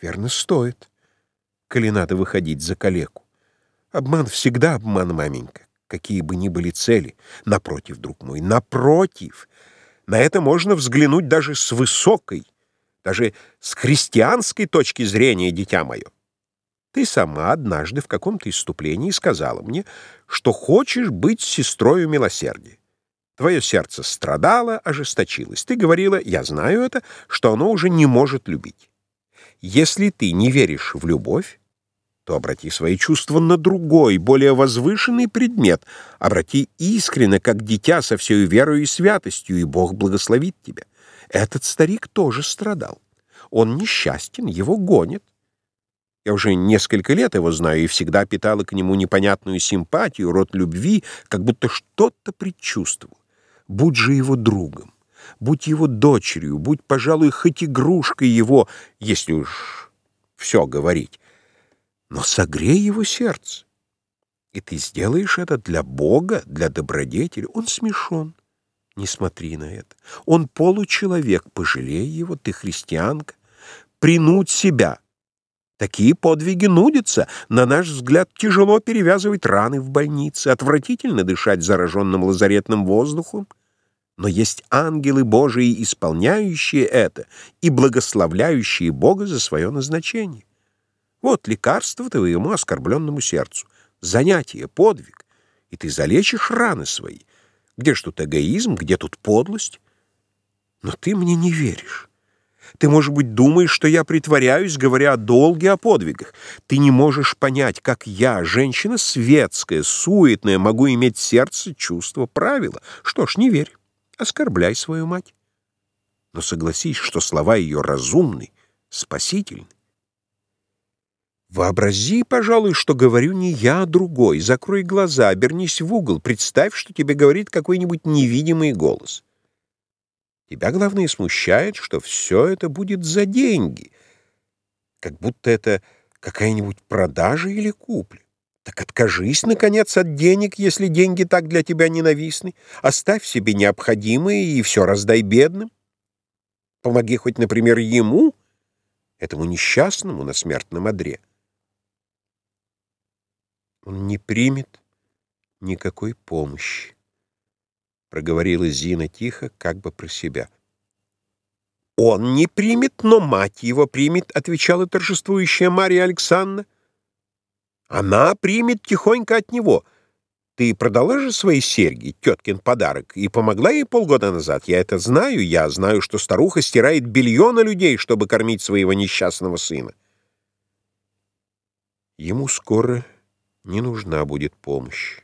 Верно, стоит, коли надо выходить за калеку. Обман всегда обман, маменька, какие бы ни были цели. Напротив, друг мой, напротив. На это можно взглянуть даже с высокой, даже с христианской точки зрения, дитя мое. Ты сама однажды в каком-то иступлении сказала мне, что хочешь быть сестрою милосердия. Твое сердце страдало, ожесточилось. Ты говорила, я знаю это, что оно уже не может любить. Если ты не веришь в любовь, то обрати свои чувства на другой, более возвышенный предмет. Обрати искренне, как дитя, со всей верой и святостью, и Бог благословит тебя. Этот старик тоже страдал. Он несчастен, его гонят. Я уже несколько лет его знаю и всегда питала к нему непонятную симпатию, род любви, как будто что-то предчувствовал. Будь же его другом, будь его дочерью, будь, пожалуй, хоть игрушкой его, если уж все говорить но согрей его сердце. И ты сделаешь это для Бога, для добродетели. Он смешон. Не смотри на это. Он получеловек, пожалей его, ты христианка. Принудь себя. Такие подвиги нудятся. На наш взгляд, тяжело перевязывать раны в больнице, отвратительно дышать зараженным лазаретным воздухом. Но есть ангелы Божии, исполняющие это и благословляющие Бога за свое назначение. Вот лекарство твоему оскорбленному сердцу. Занятие, подвиг. И ты залечишь раны свои. Где ж тут эгоизм, где тут подлость? Но ты мне не веришь. Ты, может быть, думаешь, что я притворяюсь, говоря о долге, о подвигах. Ты не можешь понять, как я, женщина светская, суетная, могу иметь сердце, чувство, правила. Что ж, не верь, оскорбляй свою мать. Но согласись, что слова ее разумны, спасительны. Вообрази, пожалуй, что говорю не я, а другой. Закрой глаза, обернись в угол, представь, что тебе говорит какой-нибудь невидимый голос. Тебя, главное, смущает, что все это будет за деньги, как будто это какая-нибудь продажа или купля. Так откажись, наконец, от денег, если деньги так для тебя ненавистны. Оставь себе необходимое и все раздай бедным. Помоги хоть, например, ему, этому несчастному на смертном одре. Он не примет никакой помощи, проговорила Зина тихо, как бы про себя. «Он не примет, но мать его примет», — отвечала торжествующая Мария Александровна. «Она примет тихонько от него. Ты продала же свои серьги, теткин подарок, и помогла ей полгода назад. Я это знаю, я знаю, что старуха стирает белье на людей, чтобы кормить своего несчастного сына». Ему скоро не нужна будет помощь.